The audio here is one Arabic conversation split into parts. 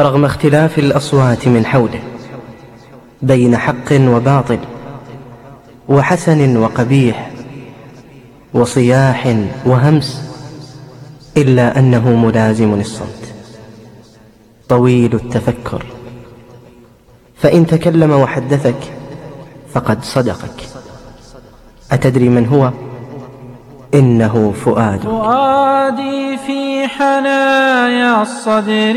رغم اختلاف الأصوات من حوله بين حق وباطل وحسن وقبيح وصياح وهمس إلا أنه ملازم للصمت. طويل التفكر. فإن تكلم وحدثك فقد صدقك. أتدري من هو؟ إنه فؤاد فؤادي في حنايا الصدر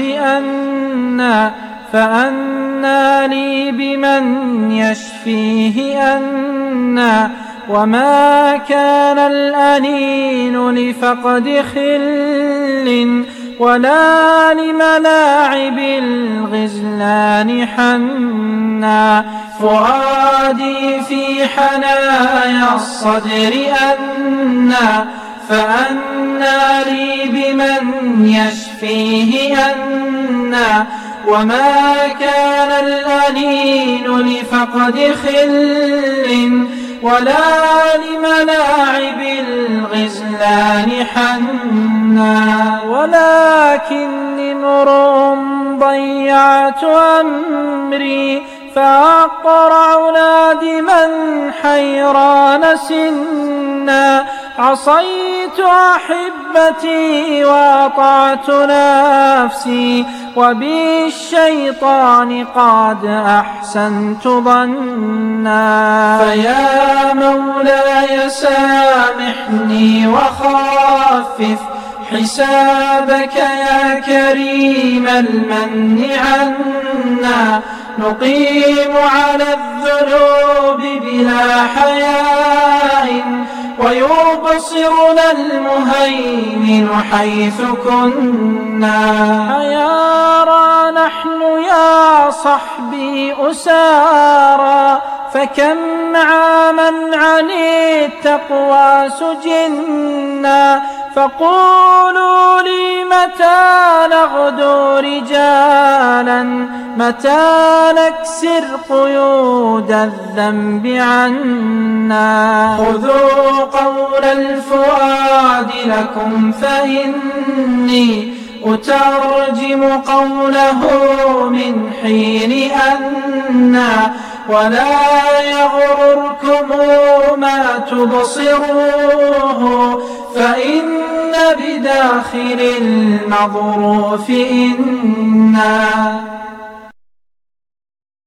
أنا فأنا لي بمن يشفيه أنا وما كان الأنين لفقد خل ولا لملاعب الغزلان حنا فؤادي في حنايا الصدر أنا فأنا لي بمن يشفيه أنا وما كان الأنين لفقد خل ولا لملاعب الغزلان حنا ولكني امرؤ ضيعت أمري فأقرع نادما حيران سنا عصيت أحبتي وأطعت نفسي وبالشيطان قد أحسنت ظنا. فيا مولاي سامحني وخفف حسابك يا كريم المن عنا. نقيم على الذنوب بلا حياء ويبصرنا المهيمن حيث كنا. حيارى نحن يا صحبي أسارى فكم عاما عن التقوى سجنا. فقولوا لي متى نغدو رجالا متى نكسر قيود الذنب عنا خذوا قول الفؤاد لكم فإني أترجم قوله من حين أنا ولا يغرركم ما تبصروه فإن بداخل المظروف إنا